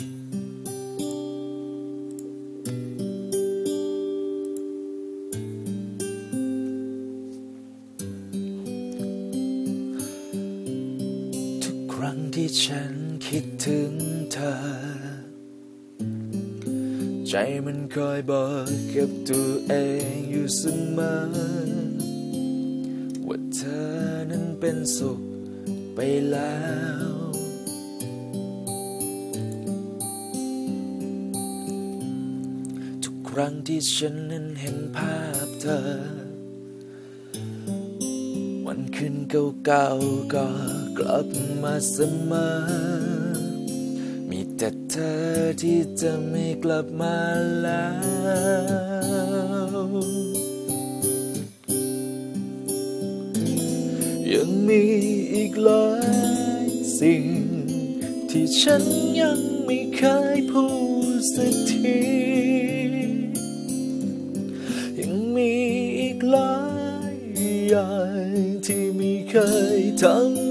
ทุกครั้งที่ฉันคิดถึงเธอ ใจมันคอยบอกกับตัวเองอยู่เสมอ ว่าเธอนั้นเป็นสุขไปแล้ว รั้งที่ฉันนั้นเห็นภาพเธอ วันคืนเก่าๆก็กลับมาเสมอ มีแต่เธอที่จะไม่กลับมาแล้ว ยังมีอีกหลายสิ่ง ที่ฉันยังไม่เคยพูดสักที ลายอย่างที่ไม่เคยทำ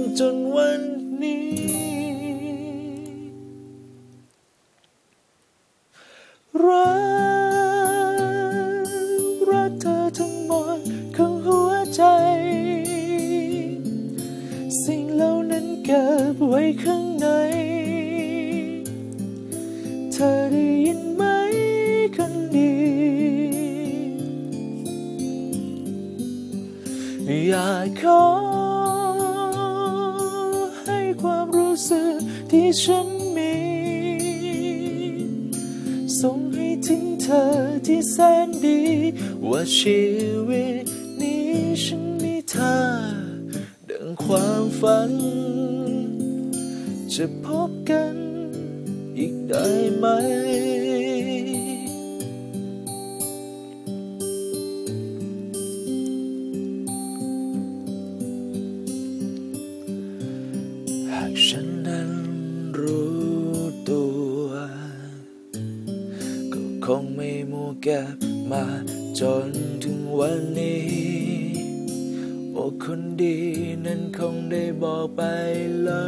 ขอให้ความรู้สึกที่ฉันมี ส่งให้ถึงเธอที่แสนดี ว่าชีวิตนี้ฉันมีเธอดังความฝัน จะพบกันอีกได้ไหม ฉันนั้นรู้ตัว ก็คงไม่มัวเก็บมาจนถึงวันนี้ โอ้คนดีนั้นคงได้บอกไปแล้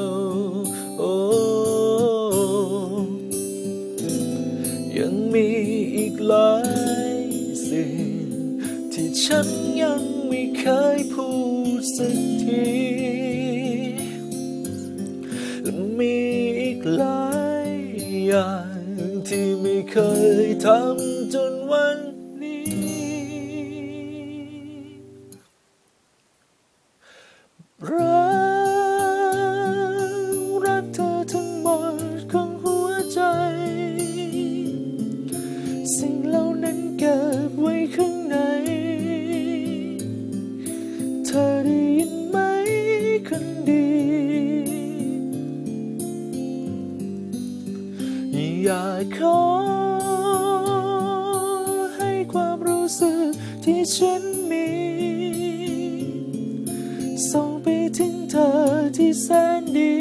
วโอ้ยังมีอีกหลายสิ่ง ที่ฉันยังไม่เคยพูดสักที มีอีกหลายอย่างที่ไม่เคยทำจนวัน ที่ฉันมี ส่งไปถึงเธอที่แสนดี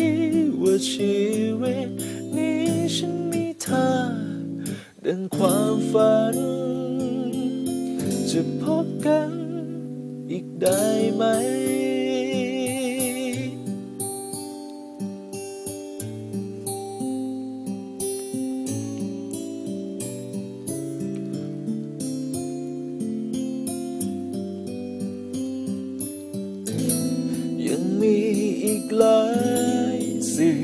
ว่าชีวิตนี้ฉันมีเธอดังความฝัน จะพบกันอีกได้ไหม หลายสิ่ง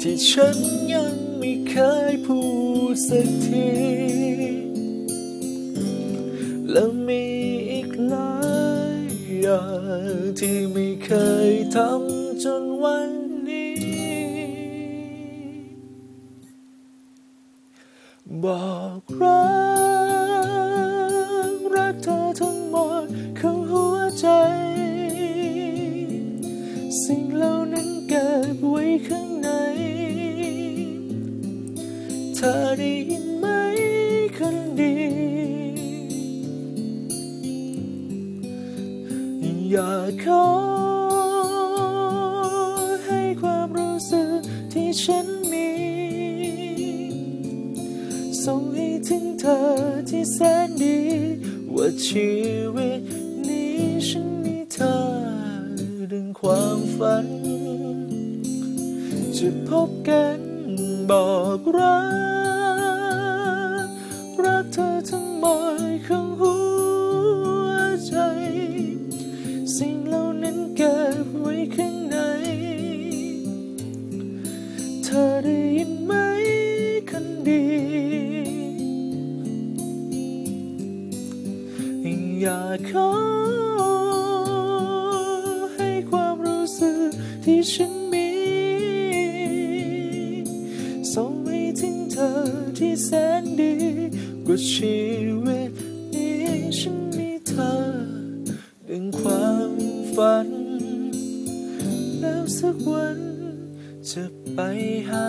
ที่ฉันยังไม่เคยพูดสักทีและมีอีกหลายอย่างที่ไม่เคยทำจนวันนี้ บอกรัก สิ่งเหล่านั้นเก็บไว้ข้างใน เธอได้ยินไหมคนดี อยากขอให้ความรู้สึกที่ฉันมี ส่งให้ถึงเธอที่แสนดี ว่าชีวิต จะพบแกันบอกรัก รักเธอทั้งหมดของหัวใจ สิ่งเหล่านั้นเก็บไว้ข้างใน เธอได้ยินไหมคนดี อยากขอให้ความรู้สึกที่ฉันมี ส่งให้ถึงเธอที่แสนดีกว่าชีวิตนี้ฉันมีเธอดึงความฝัน แล้วสักวันจะไปหา